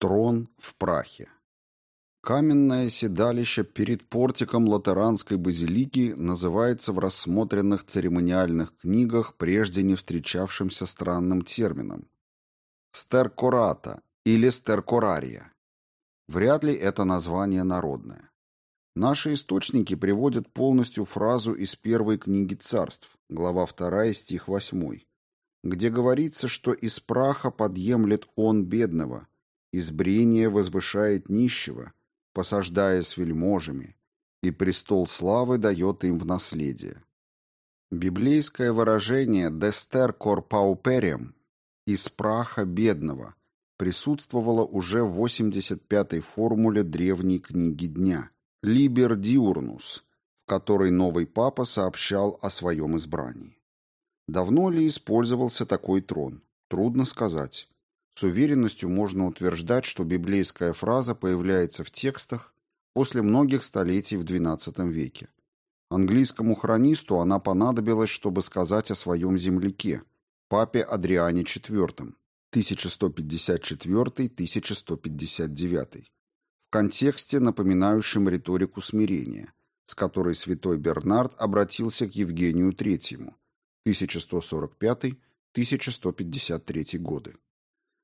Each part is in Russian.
Трон в прахе. Каменное седалище перед портиком латеранской базилики называется в рассмотренных церемониальных книгах прежде не встречавшимся странным термином – стеркората или стеркорария. Вряд ли это название народное. Наши источники приводят полностью фразу из первой книги царств, глава 2, стих 8, где говорится, что из праха подъемлет он бедного, из брения возвышает нищего, посаждая с вельможами, и престол славы дает им в наследие. Библейское выражение «дестер кор пауперем» «из праха бедного» присутствовало уже в 85-й формуле древней книги дня «Либер диурнус», в которой новый папа сообщал о своем избрании. Давно ли использовался такой трон? Трудно сказать. С уверенностью можно утверждать, что библейская фраза появляется в текстах после многих столетий в XII веке. Английскому хронисту она понадобилась, чтобы сказать о своем земляке, папе Адриане IV, 1154-1159, в контексте, напоминающем риторику смирения, с которой святой Бернард обратился к Евгению III, 1145-1153 годы.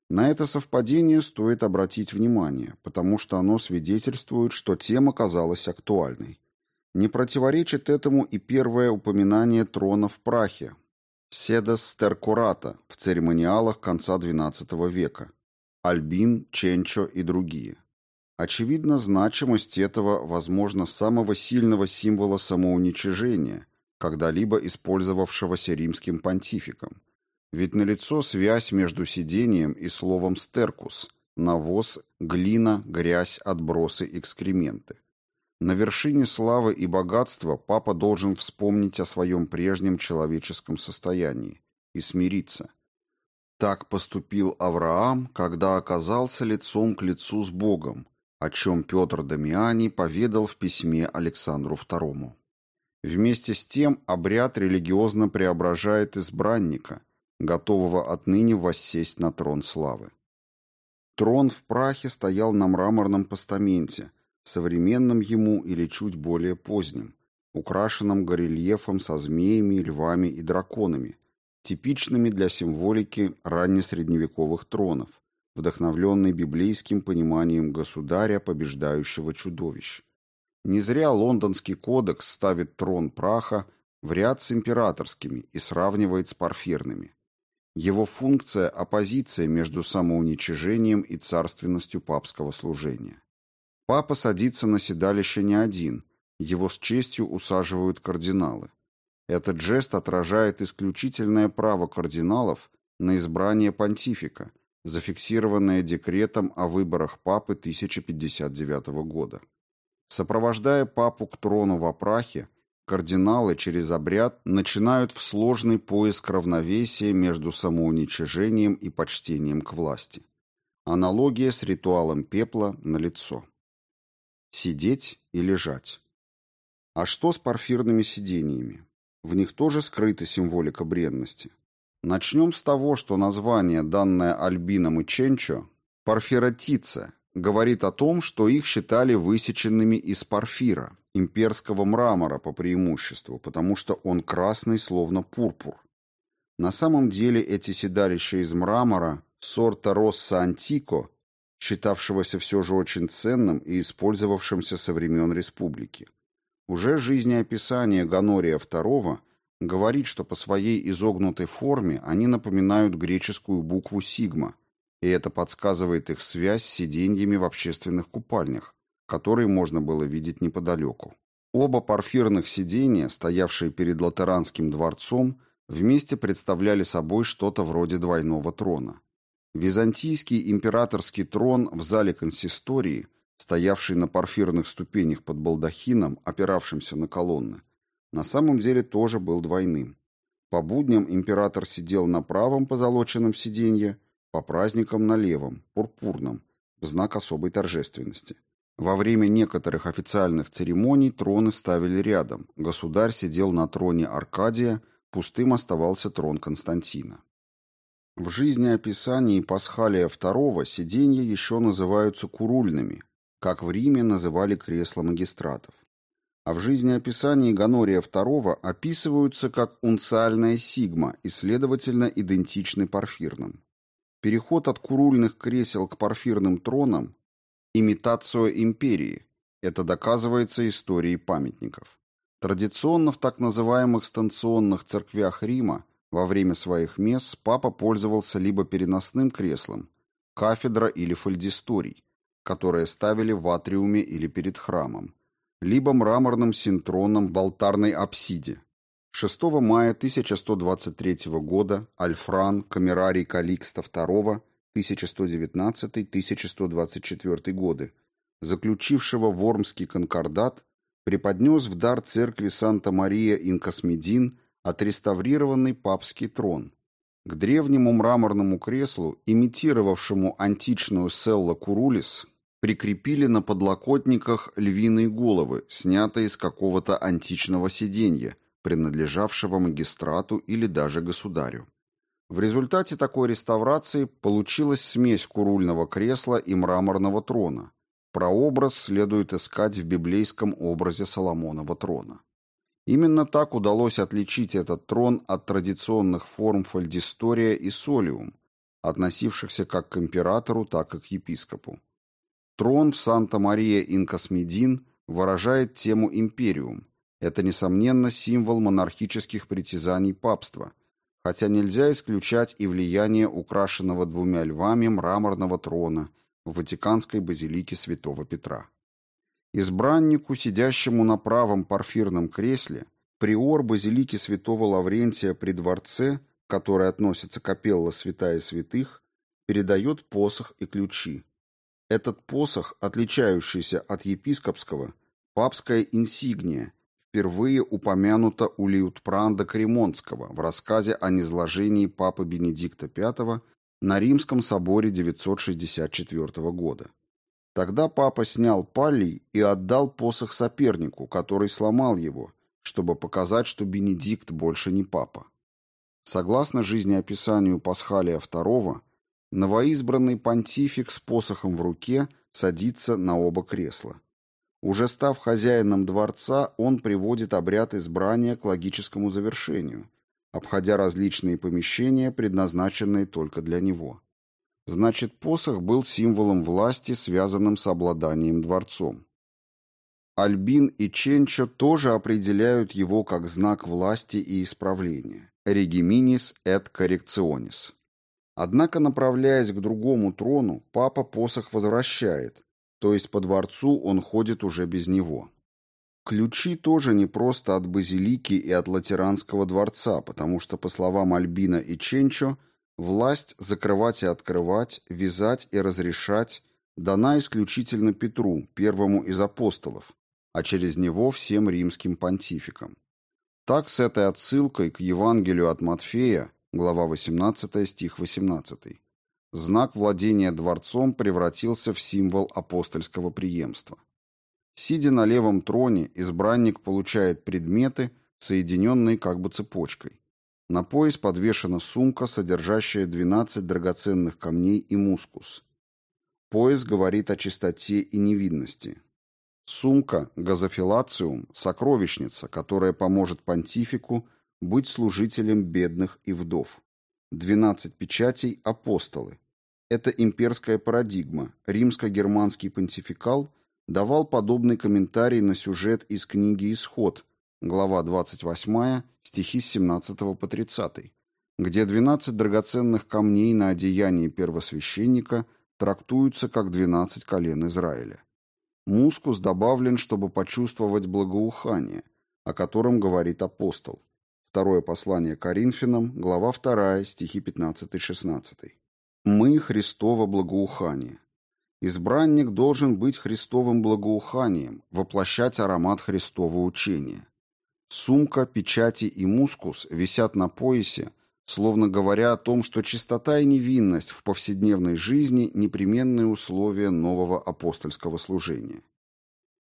На это совпадение стоит обратить внимание, потому что оно свидетельствует, что тема казалась актуальной. Не противоречит этому и первое упоминание трона в прахе, Седас Стеркурата в церемониалах конца XII века, Альбин, Ченчо и другие. Очевидно, значимость этого, возможно, самого сильного символа самоуничижения, когда-либо использовавшегося римским понтификом, ведь налицо связь между сидением и словом «стеркус» – навоз, глина, грязь, отбросы, экскременты. На вершине славы и богатства папа должен вспомнить о своем прежнем человеческом состоянии и смириться. Так поступил Авраам, когда оказался лицом к лицу с Богом, о чем Петр Дамиани поведал в письме Александру II. Вместе с тем обряд религиозно преображает избранника, готового отныне воссесть на трон славы. Трон в прахе стоял на мраморном постаменте, современном ему или чуть более поздним, украшенном горельефом со змеями, львами и драконами, типичными для символики раннесредневековых тронов, вдохновленный библейским пониманием государя, побеждающего чудовищ. Не зря лондонский кодекс ставит трон праха в ряд с императорскими и сравнивает с парфирными. Его функция – оппозиция между самоуничижением и царственностью папского служения. Папа садится на седалище не один, его с честью усаживают кардиналы. Этот жест отражает исключительное право кардиналов на избрание понтифика, зафиксированное декретом о выборах папы 1059 года. Сопровождая папу к трону в опрахе, Кардиналы через обряд начинают в сложный поиск равновесия между самоуничижением и почтением к власти. Аналогия с ритуалом пепла налицо. Сидеть и лежать. А что с парфирными сидениями? В них тоже скрыта символика бренности. Начнем с того, что название, данное Альбином и Ченчо, парфиротица, говорит о том, что их считали высеченными из парфира, имперского мрамора по преимуществу, потому что он красный, словно пурпур. На самом деле эти седалища из мрамора сорта Росса Антико, считавшегося все же очень ценным и использовавшимся со времен республики. Уже жизнеописание Ганория II говорит, что по своей изогнутой форме они напоминают греческую букву сигма, и это подсказывает их связь с сиденьями в общественных купальнях, который можно было видеть неподалеку. Оба парфирных сидения, стоявшие перед Латеранским дворцом, вместе представляли собой что-то вроде двойного трона. Византийский императорский трон в зале консистории, стоявший на парфирных ступенях под балдахином, опиравшимся на колонны, на самом деле тоже был двойным. По будням император сидел на правом позолоченном сиденье, по праздникам на левом, пурпурном, в знак особой торжественности. Во время некоторых официальных церемоний троны ставили рядом. Государь сидел на троне Аркадия, пустым оставался трон Константина. В жизнеописании Пасхалия II сиденья еще называются курульными, как в Риме называли кресла магистратов. А в жизнеописании Гонория II описываются как унциальная сигма и, следовательно, идентичны парфирным. Переход от курульных кресел к парфирным тронам – имитация империи. Это доказывается историей памятников. Традиционно в так называемых станционных церквях Рима во время своих месс папа пользовался либо переносным креслом, кафедра или фальдисторий, которые ставили в атриуме или перед храмом, либо мраморным синтроном в алтарной апсиде. 6 мая 1123 года Альфран, камерарий Каликста II, 1119-1124 годы, заключившего Вормский конкордат, преподнес в дар церкви Санта-Мария Инкосмедин отреставрированный папский трон. К древнему мраморному креслу, имитировавшему античную селла Курулис, прикрепили на подлокотниках львиные головы, снятые из какого-то античного сиденья, принадлежавшего магистрату или даже государю. В результате такой реставрации получилась смесь курульного кресла и мраморного трона. Прообраз следует искать в библейском образе Соломонова трона. Именно так удалось отличить этот трон от традиционных форм фальдистория и солиум, относившихся как к императору, так и к епископу. Трон в Санта-Мария-Инкосмедин выражает тему империум. Это, несомненно, символ монархических притязаний папства, хотя нельзя исключать и влияние украшенного двумя львами мраморного трона в Ватиканской базилике святого Петра. Избраннику, сидящему на правом парфирном кресле, приор базилики святого Лаврентия при дворце, к которой относится капелла святая святых, передает посох и ключи. Этот посох, отличающийся от епископского, папская инсигния, впервые упомянута у Лиутпранда Кремонтского в рассказе о низложении папы Бенедикта V на Римском соборе 964 года. Тогда папа снял палий и отдал посох сопернику, который сломал его, чтобы показать, что Бенедикт больше не папа. Согласно жизнеописанию Пасхалия II, новоизбранный понтифик с посохом в руке садится на оба кресла. Уже став хозяином дворца, он приводит обряд избрания к логическому завершению, обходя различные помещения, предназначенные только для него. Значит, посох был символом власти, связанным с обладанием дворцом. Альбин и Ченчо тоже определяют его как знак власти и исправления. Региминис et correctionis. Однако, направляясь к другому трону, папа посох возвращает, то есть по дворцу он ходит уже без него. Ключи тоже не просто от базилики и от латеранского дворца, потому что, по словам Альбина и Ченчо, Власть закрывать и открывать, вязать и разрешать дана исключительно Петру, первому из апостолов, а через него всем римским понтификам. Так с этой отсылкой к Евангелию от Матфея, глава 18, стих 18, знак владения дворцом превратился в символ апостольского преемства. Сидя на левом троне, избранник получает предметы, соединенные как бы цепочкой. На пояс подвешена сумка, содержащая 12 драгоценных камней и мускус. Пояс говорит о чистоте и невинности. Сумка – газофилациум, сокровищница, которая поможет понтифику быть служителем бедных и вдов. 12 печатей – апостолы. Это имперская парадигма. Римско-германский понтификал давал подобный комментарий на сюжет из книги «Исход», глава 28, стихи с 17 по 30, где 12 драгоценных камней на одеянии первосвященника трактуются как 12 колен Израиля. Мускус добавлен, чтобы почувствовать благоухание, о котором говорит апостол. Второе послание Коринфянам, глава 2, стихи 15-16. «Мы Христово благоухание». Избранник должен быть Христовым благоуханием, воплощать аромат Христового учения. Сумка, печати и мускус висят на поясе, словно говоря о том, что чистота и невинность в повседневной жизни – непременные условия нового апостольского служения.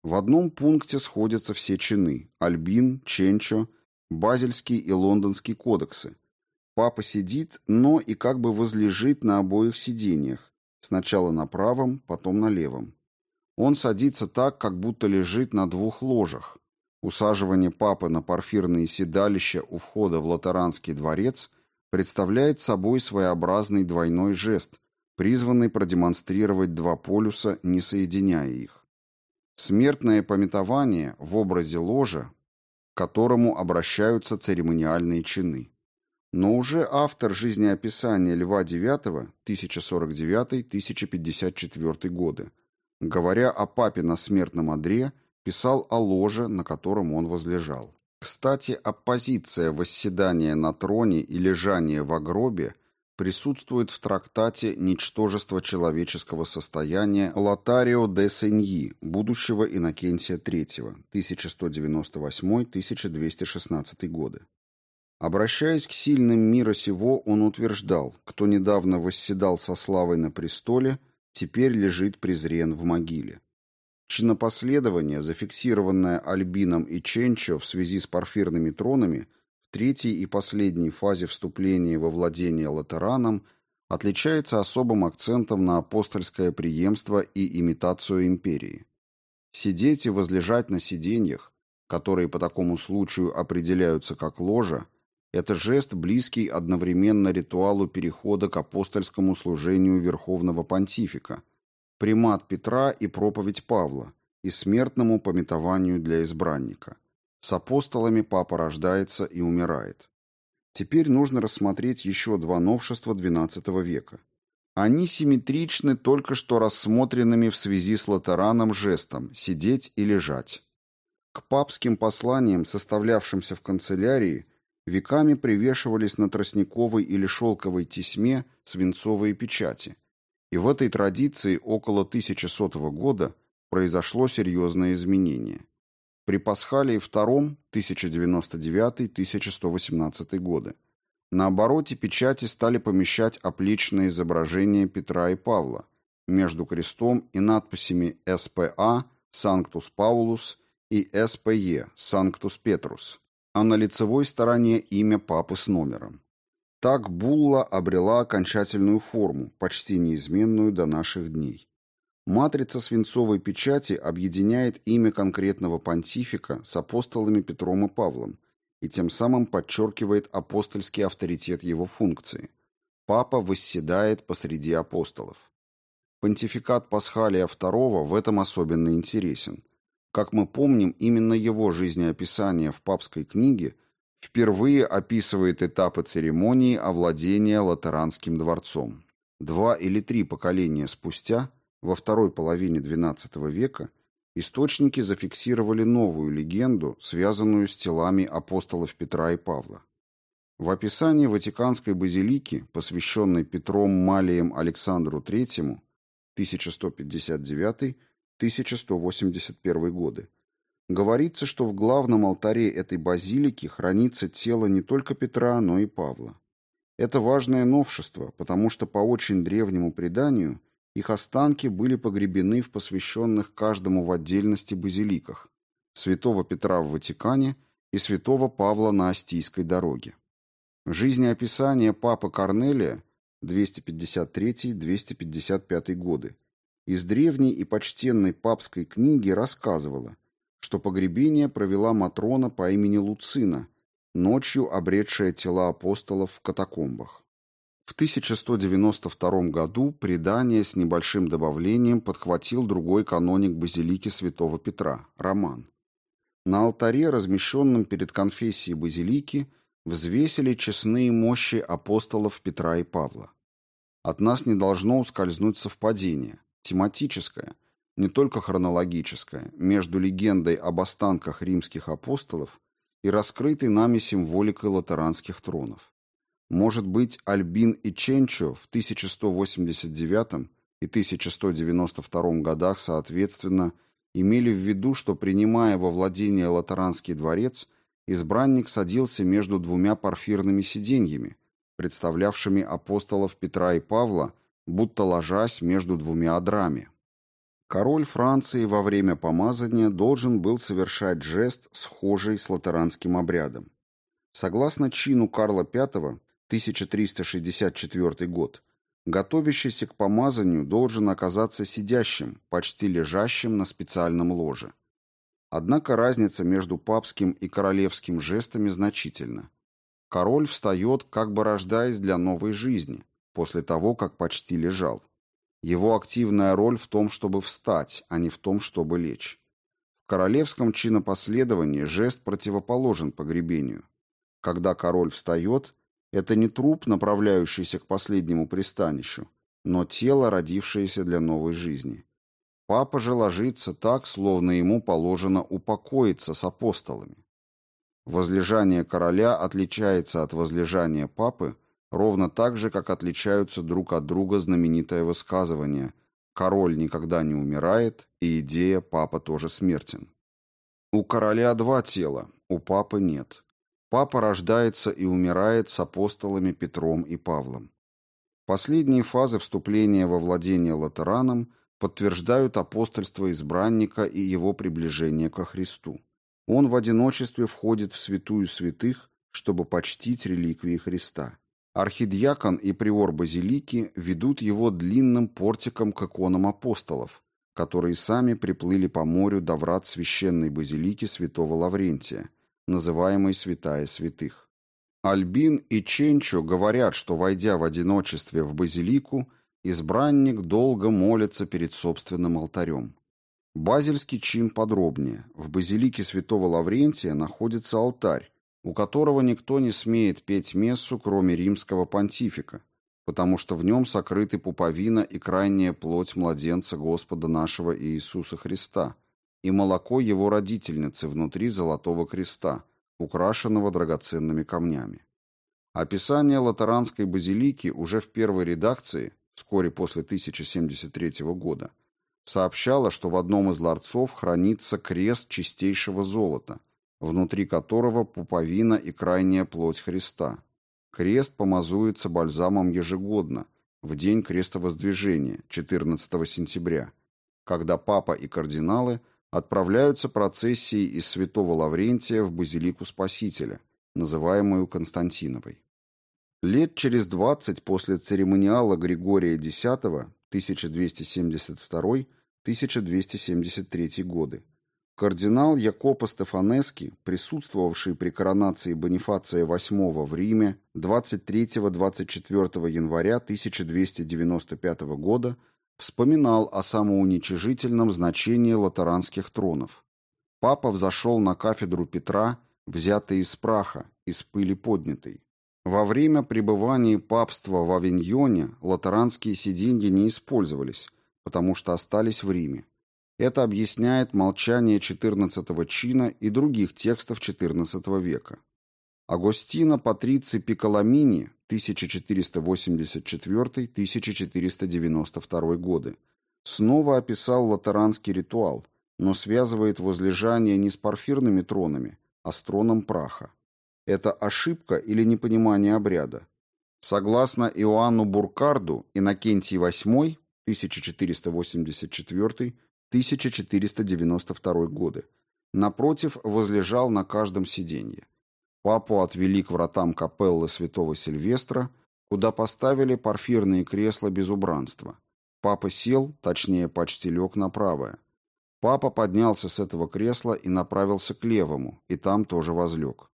В одном пункте сходятся все чины – Альбин, Ченчо, Базельский и Лондонский кодексы. Папа сидит, но и как бы возлежит на обоих сиденьях, сначала на правом, потом на левом. Он садится так, как будто лежит на двух ложах. Усаживание папы на парфирные седалища у входа в Латеранский дворец представляет собой своеобразный двойной жест, призванный продемонстрировать два полюса, не соединяя их. Смертное пометование в образе ложа, к которому обращаются церемониальные чины. Но уже автор жизнеописания Льва IX, 1049-1054 годы, говоря о папе на смертном одре, писал о ложе, на котором он возлежал. Кстати, оппозиция восседания на троне и лежания в гробе присутствует в трактате «Ничтожество человеческого состояния» Лотарио де Сеньи, будущего Иннокентия III, 1198-1216 годы. Обращаясь к сильным мира сего, он утверждал, кто недавно восседал со славой на престоле, теперь лежит презрен в могиле. Чинопоследование, зафиксированное Альбином и Ченчо в связи с порфирными тронами третьей и последней фазе вступления во владение латераном, отличается особым акцентом на апостольское преемство и имитацию империи. Сидеть и возлежать на сиденьях, которые по такому случаю определяются как ложа, это жест, близкий одновременно ритуалу перехода к апостольскому служению Верховного Понтифика, примат Петра и проповедь Павла, и смертному пометованию для избранника. С апостолами папа рождается и умирает. Теперь нужно рассмотреть еще два новшества XII века. Они симметричны только что рассмотренными в связи с латераном жестом «сидеть и лежать». К папским посланиям, составлявшимся в канцелярии, веками привешивались на тростниковой или шелковой тесьме свинцовые печати. И в этой традиции около 1100 года произошло серьезное изменение. При Пасхалии II 1099-1118 годы на обороте печати стали помещать оплечные изображения Петра и Павла между крестом и надписями «СПА» «Санктус Паулус» и «СПЕ» «Санктус Петрус», а на лицевой стороне имя папы с номером. Так булла обрела окончательную форму, почти неизменную до наших дней. Матрица свинцовой печати объединяет имя конкретного понтифика с апостолами Петром и Павлом и тем самым подчеркивает апостольский авторитет его функции. Папа восседает посреди апостолов. Понтификат Пасхалия II в этом особенно интересен – как мы помним, именно его жизнеописание в папской книге впервые описывает этапы церемонии овладения Латеранским дворцом. Два или три поколения спустя, во второй половине XII века, источники зафиксировали новую легенду, связанную с телами апостолов Петра и Павла. В описании Ватиканской базилики, посвященной Петром Малием Александру III, 1159 1181 годы. Говорится, что в главном алтаре этой базилики хранится тело не только Петра, но и Павла. Это важное новшество, потому что по очень древнему преданию их останки были погребены в посвященных каждому в отдельности базиликах святого Петра в Ватикане и святого Павла на Астийской дороге. Жизнеописание папы Корнелия 253-255 годы из древней и почтенной папской книги рассказывала, что погребение провела Матрона по имени Луцина, ночью обретшая тела апостолов в катакомбах. В 1192 году предание с небольшим добавлением подхватил другой каноник базилики святого Петра, Роман. На алтаре, размещенном перед конфессией базилики, взвесили честные мощи апостолов Петра и Павла. От нас не должно ускользнуть совпадение – тематическое, не только хронологическое, между легендой об останках римских апостолов и раскрытой нами символикой латеранских тронов. Может быть, Альбин и Ченчо в 1189 и 1192 годах, соответственно, имели в виду, что, принимая во владение Латеранский дворец, избранник садился между двумя парфирными сиденьями, представлявшими апостолов Петра и Павла будто ложась между двумя одрами. Король Франции во время помазания должен был совершать жест, схожий с латеранским обрядом. Согласно чину Карла V, 1364 год, готовящийся к помазанию должен оказаться сидящим, почти лежащим на специальном ложе. Однако разница между папским и королевским жестами значительна. Король встает, как бы рождаясь для новой жизни, после того, как почти лежал. Его активная роль в том, чтобы встать, а не в том, чтобы лечь. В королевском чинопоследовании жест противоположен погребению. Когда король встает, это не труп, направляющийся к последнему пристанищу, но тело, родившееся для новой жизни. Папа же ложится так, словно ему положено упокоиться с апостолами. Возлежание короля отличается от возлежания папы ровно так же, как отличаются друг от друга знаменитое высказывание «король никогда не умирает» и идея «папа тоже смертен». У короля два тела, у папы нет. Папа рождается и умирает с апостолами Петром и Павлом. Последние фазы вступления во владение латераном подтверждают апостольство избранника и его приближение ко Христу. Он в одиночестве входит в святую святых, чтобы почтить реликвии Христа. Архидиакон и приор базилики ведут его длинным портиком к иконам апостолов, которые сами приплыли по морю до врат священной базилики святого Лаврентия, называемой Святая Святых. Альбин и Ченчо говорят, что, войдя в одиночестве в базилику, избранник долго молится перед собственным алтарем. Базельский чин подробнее. В базилике святого Лаврентия находится алтарь, у которого никто не смеет петь мессу, кроме римского понтифика, потому что в нем сокрыты пуповина и крайняя плоть младенца Господа нашего Иисуса Христа и молоко его родительницы внутри золотого креста, украшенного драгоценными камнями. Описание латеранской базилики уже в первой редакции, вскоре после 1073 года, сообщало, что в одном из ларцов хранится крест чистейшего золота – внутри которого пуповина и крайняя плоть Христа. Крест помазуется бальзамом ежегодно, в день крестовоздвижения, 14 сентября, когда папа и кардиналы отправляются процессией из святого Лаврентия в базилику Спасителя, называемую Константиновой. Лет через 20 после церемониала Григория X 1272-1273 годы Кардинал Якопо Стефанески, присутствовавший при коронации Бонифация VIII в Риме 23-24 января 1295 года, вспоминал о самоуничижительном значении латеранских тронов. Папа взошел на кафедру Петра, взятый из праха, из пыли поднятой. Во время пребывания папства в Авиньоне латеранские сиденья не использовались, потому что остались в Риме. Это объясняет молчание XIV чина и других текстов XIV века. Агостино Патрици Пиколамини 1484-1492 годы снова описал латеранский ритуал, но связывает возлежание не с парфирными тронами, а с троном праха. Это ошибка или непонимание обряда. Согласно Иоанну Буркарду, Иннокентий VIII 1484 1492 годы. Напротив, возлежал на каждом сиденье. Папу отвели к вратам капеллы святого Сильвестра, куда поставили парфирные кресла без убранства. Папа сел, точнее, почти лег на правое. Папа поднялся с этого кресла и направился к левому, и там тоже возлег.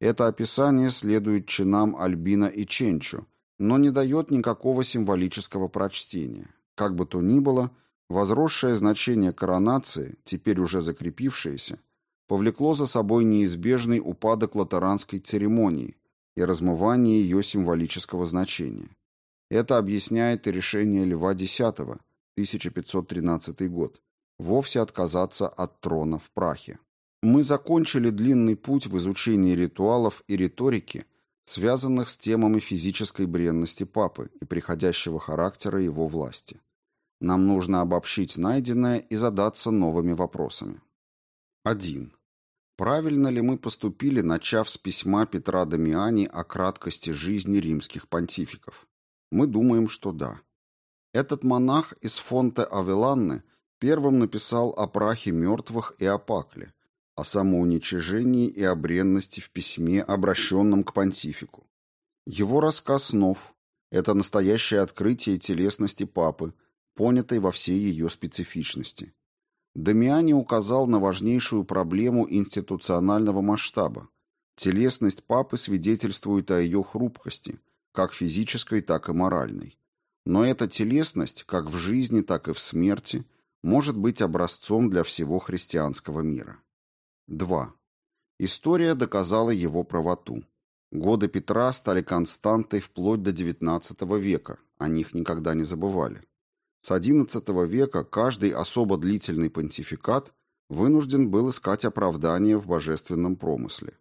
Это описание следует чинам Альбина и Ченчу, но не дает никакого символического прочтения. Как бы то ни было, Возросшее значение коронации, теперь уже закрепившееся, повлекло за собой неизбежный упадок латеранской церемонии и размывание ее символического значения. Это объясняет и решение Льва X, 1513 год, вовсе отказаться от трона в прахе. Мы закончили длинный путь в изучении ритуалов и риторики, связанных с темами физической бренности папы и приходящего характера его власти. Нам нужно обобщить найденное и задаться новыми вопросами. 1. Правильно ли мы поступили, начав с письма Петра Дамиани о краткости жизни римских понтификов? Мы думаем, что да. Этот монах из фонте Авеланны первым написал о прахе мертвых и о пакле, о самоуничижении и о бренности в письме, обращенном к понтифику. Его рассказ снов – это настоящее открытие телесности папы, понятой во всей ее специфичности. Дамиани указал на важнейшую проблему институционального масштаба. Телесность папы свидетельствует о ее хрупкости, как физической, так и моральной. Но эта телесность, как в жизни, так и в смерти, может быть образцом для всего христианского мира. 2. История доказала его правоту. Годы Петра стали константой вплоть до XIX века, о них никогда не забывали. С XI века каждый особо длительный понтификат вынужден был искать оправдание в божественном промысле.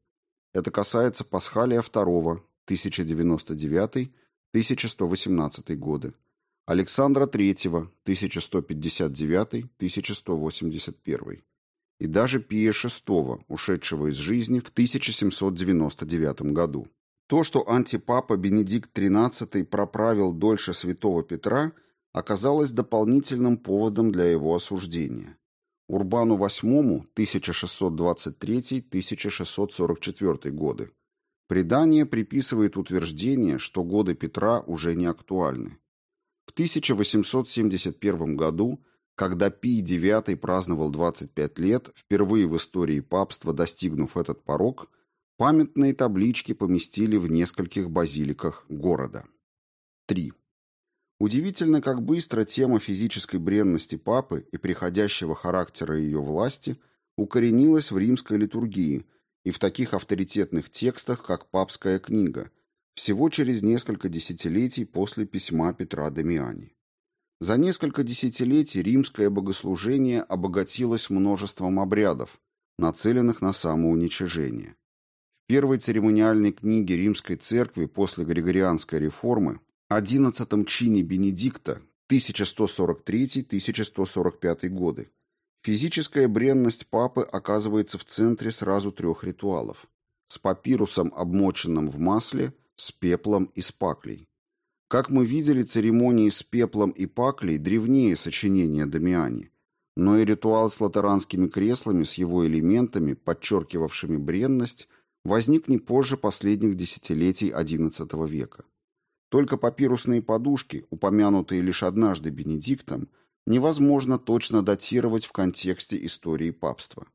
Это касается Пасхалия II, 1099-1118 годы, Александра III, 1159-1181, и даже Пия VI, ушедшего из жизни в 1799 году. То, что антипапа Бенедикт XIII проправил дольше святого Петра, оказалось дополнительным поводом для его осуждения. Урбану VIII 1623-1644 годы. Предание приписывает утверждение, что годы Петра уже не актуальны. В 1871 году когда Пий IX праздновал 25 лет, впервые в истории папства достигнув этот порог, памятные таблички поместили в нескольких базиликах города. 3. Удивительно, как быстро тема физической бренности папы и приходящего характера ее власти укоренилась в римской литургии и в таких авторитетных текстах, как «Папская книга», всего через несколько десятилетий после письма Петра Дамиани. За несколько десятилетий римское богослужение обогатилось множеством обрядов, нацеленных на самоуничижение. В первой церемониальной книге римской церкви после Григорианской реформы, одиннадцатом чине Бенедикта, 1143-1145 годы, физическая бренность папы оказывается в центре сразу трех ритуалов – с папирусом, обмоченным в масле, с пеплом и с паклей. Как мы видели, церемонии с пеплом и паклей древнее сочинения Дамиани, но и ритуал с латеранскими креслами с его элементами, подчеркивавшими бренность, возник не позже последних десятилетий XI века. Только папирусные подушки, упомянутые лишь однажды Бенедиктом, невозможно точно датировать в контексте истории папства.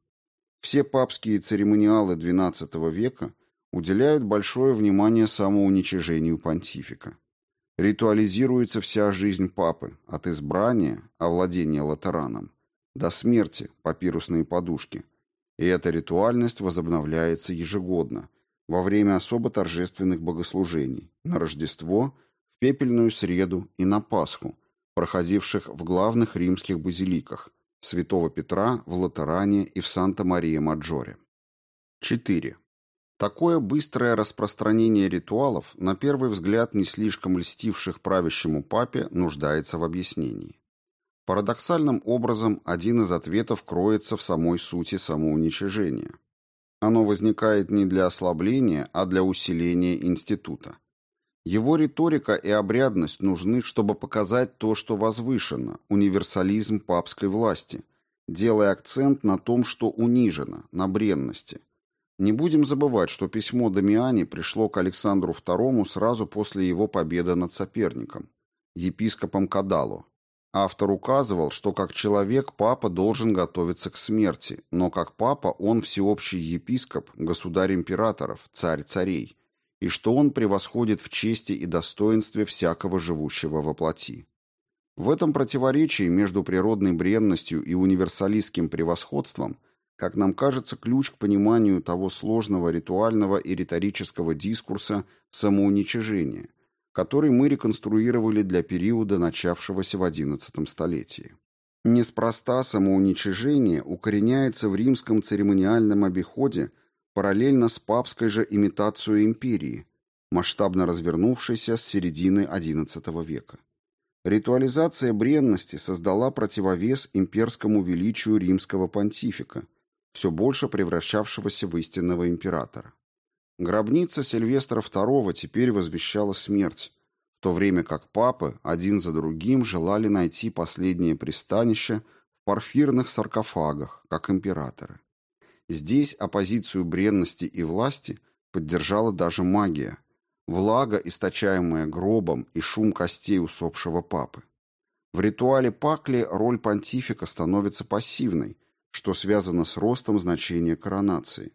Все папские церемониалы XII века уделяют большое внимание самоуничижению понтифика. Ритуализируется вся жизнь папы, от избрания, овладения латераном, до смерти, папирусные подушки. И эта ритуальность возобновляется ежегодно, во время особо торжественных богослужений, на Рождество, в пепельную среду и на Пасху, проходивших в главных римских базиликах Святого Петра, в Латеране и в Санта-Мария-Маджоре. 4. Такое быстрое распространение ритуалов, на первый взгляд не слишком льстивших правящему папе, нуждается в объяснении. Парадоксальным образом один из ответов кроется в самой сути самоуничижения. Оно возникает не для ослабления, а для усиления института. Его риторика и обрядность нужны, чтобы показать то, что возвышено, универсализм папской власти, делая акцент на том, что унижено, на бренности – не будем забывать, что письмо Дамиани пришло к Александру II сразу после его победы над соперником, епископом Кадало. Автор указывал, что как человек папа должен готовиться к смерти, но как папа он всеобщий епископ, государь императоров, царь царей, и что он превосходит в чести и достоинстве всякого живущего во плоти. В этом противоречии между природной бренностью и универсалистским превосходством – как нам кажется, ключ к пониманию того сложного ритуального и риторического дискурса самоуничижения, который мы реконструировали для периода, начавшегося в XI столетии. Неспроста самоуничижение укореняется в римском церемониальном обиходе параллельно с папской же имитацией империи, масштабно развернувшейся с середины XI века. Ритуализация бренности создала противовес имперскому величию римского понтифика – все больше превращавшегося в истинного императора. Гробница Сильвестра II теперь возвещала смерть, в то время как папы один за другим желали найти последнее пристанище в парфирных саркофагах, как императоры. Здесь оппозицию бренности и власти поддержала даже магия. влага, источаемая гробом, и шум костей усопшего папы. В ритуале пакли роль понтифика становится пассивной, что связано с ростом значения коронации.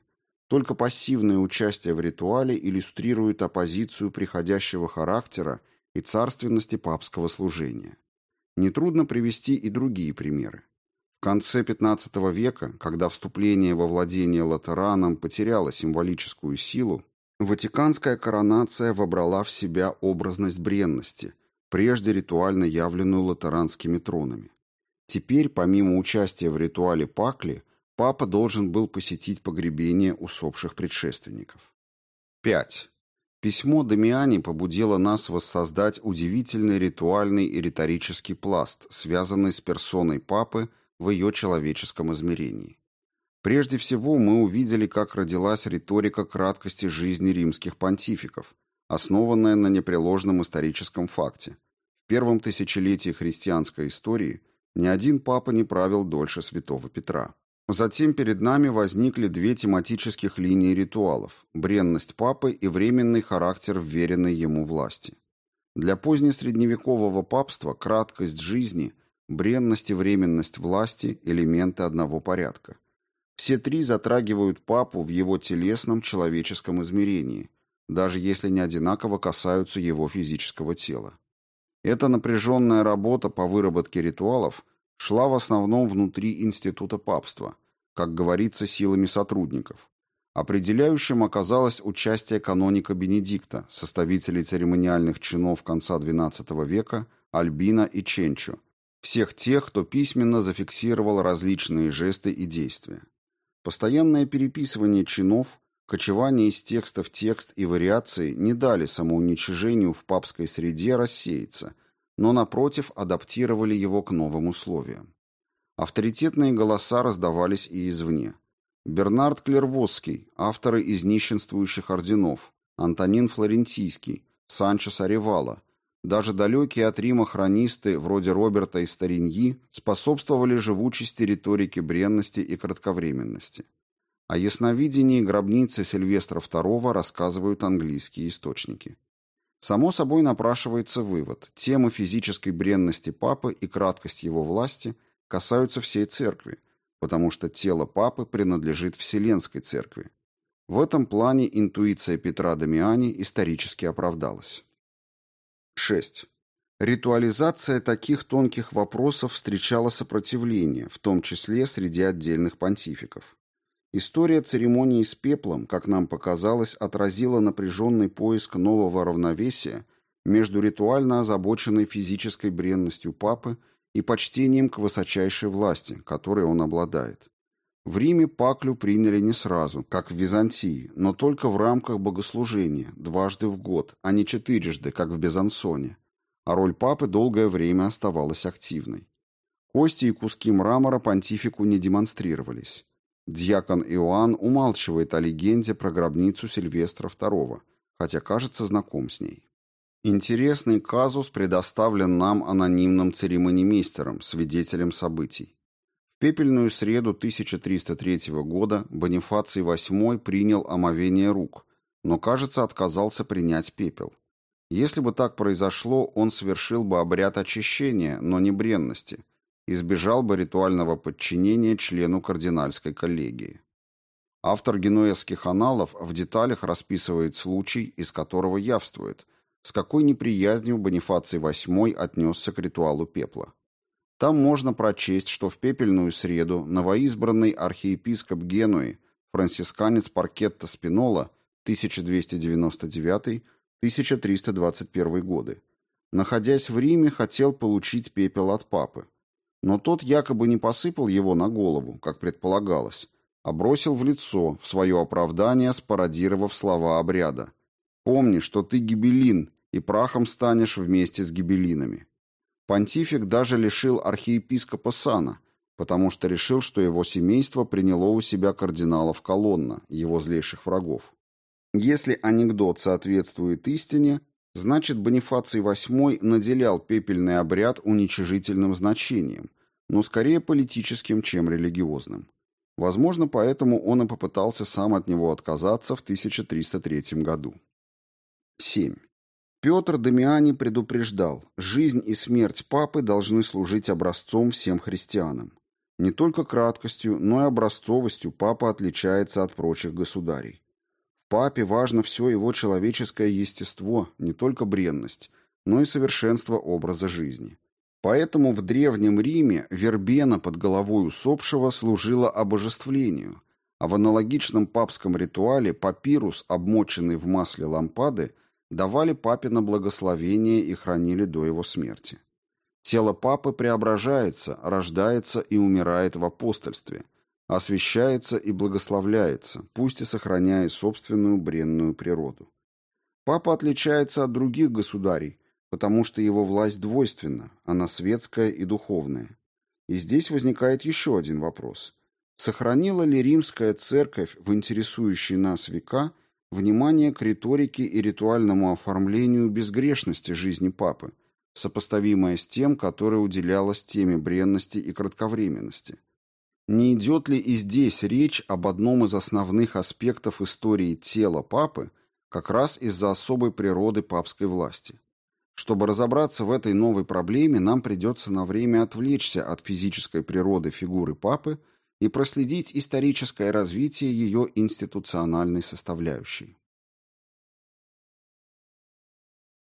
Только пассивное участие в ритуале иллюстрирует оппозицию приходящего характера и царственности папского служения. Нетрудно привести и другие примеры. В конце XV века, когда вступление во владение латераном потеряло символическую силу, Ватиканская коронация вобрала в себя образность бренности, прежде ритуально явленную латеранскими тронами. Теперь, помимо участия в ритуале Пакли, папа должен был посетить погребение усопших предшественников. 5. Письмо Дамиани побудило нас воссоздать удивительный ритуальный и риторический пласт, связанный с персоной папы в ее человеческом измерении. Прежде всего, мы увидели, как родилась риторика краткости жизни римских понтификов, основанная на непреложном историческом факте. В первом тысячелетии христианской истории ни один папа не правил дольше святого Петра. Затем перед нами возникли две тематических линии ритуалов – бренность папы и временный характер вверенной ему власти. Для позднесредневекового папства краткость жизни, бренность и временность власти – элементы одного порядка. Все три затрагивают папу в его телесном человеческом измерении, даже если не одинаково касаются его физического тела. Эта напряженная работа по выработке ритуалов шла в основном внутри института папства, как говорится, силами сотрудников. Определяющим оказалось участие каноника Бенедикта, составителей церемониальных чинов конца XII века Альбина и Ченчо, всех тех, кто письменно зафиксировал различные жесты и действия. Постоянное переписывание чинов, кочевание из текста в текст и вариации не дали самоуничижению в папской среде рассеяться – но, напротив, адаптировали его к новым условиям. Авторитетные голоса раздавались и извне. Бернард Клервосский, авторы из нищенствующих орденов, Антонин Флорентийский, Санчес Аревала, даже далекие от Рима хронисты, вроде Роберта и Стариньи, способствовали живучести риторики бренности и кратковременности. О ясновидении гробницы Сильвестра II рассказывают английские источники. Само собой напрашивается вывод. Темы физической бренности папы и краткость его власти касаются всей церкви, потому что тело папы принадлежит Вселенской церкви. В этом плане интуиция Петра Дамиани исторически оправдалась. 6. Ритуализация таких тонких вопросов встречала сопротивление, в том числе среди отдельных понтификов. История церемонии с пеплом, как нам показалось, отразила напряженный поиск нового равновесия между ритуально озабоченной физической бренностью папы и почтением к высочайшей власти, которой он обладает. В Риме паклю приняли не сразу, как в Византии, но только в рамках богослужения, дважды в год, а не четырежды, как в Безансоне. А роль папы долгое время оставалась активной. Кости и куски мрамора понтифику не демонстрировались. Дьякон Иоанн умалчивает о легенде про гробницу Сильвестра II, хотя кажется знаком с ней. Интересный казус предоставлен нам анонимным церемонимейстером, свидетелем событий. В пепельную среду 1303 года Бонифаций VIII принял омовение рук, но, кажется, отказался принять пепел. Если бы так произошло, он совершил бы обряд очищения, но не бренности – избежал бы ритуального подчинения члену кардинальской коллегии. Автор генуэзских аналов в деталях расписывает случай, из которого явствует, с какой неприязнью Бонифаций VIII отнесся к ритуалу пепла. Там можно прочесть, что в пепельную среду новоизбранный архиепископ Генуи, францисканец Паркетта Спинола, 1299-1321 годы, находясь в Риме, хотел получить пепел от папы, но тот якобы не посыпал его на голову, как предполагалось, а бросил в лицо, в свое оправдание спародировав слова обряда. «Помни, что ты гибелин, и прахом станешь вместе с гибелинами». Понтифик даже лишил архиепископа сана, потому что решил, что его семейство приняло у себя кардиналов колонна, его злейших врагов. Если анекдот соответствует истине, Значит, Бонифаций VIII наделял пепельный обряд уничижительным значением, но скорее политическим, чем религиозным. Возможно, поэтому он и попытался сам от него отказаться в 1303 году. 7. Петр Дамиани предупреждал, жизнь и смерть папы должны служить образцом всем христианам. Не только краткостью, но и образцовостью папа отличается от прочих государей. Папе важно все его человеческое естество, не только бренность, но и совершенство образа жизни. Поэтому в Древнем Риме вербена под головой усопшего служила обожествлению, а в аналогичном папском ритуале папирус, обмоченный в масле лампады, давали папе на благословение и хранили до его смерти. Тело папы преображается, рождается и умирает в апостольстве, освящается и благословляется, пусть и сохраняя собственную бренную природу. Папа отличается от других государей, потому что его власть двойственна, она светская и духовная. И здесь возникает еще один вопрос. Сохранила ли римская церковь в интересующие нас века внимание к риторике и ритуальному оформлению безгрешности жизни папы, сопоставимое с тем, которое уделялось теме бренности и кратковременности? Не идет ли и здесь речь об одном из основных аспектов истории тела папы, как раз из-за особой природы папской власти? Чтобы разобраться в этой новой проблеме, нам придется на время отвлечься от физической природы фигуры папы и проследить историческое развитие ее институциональной составляющей.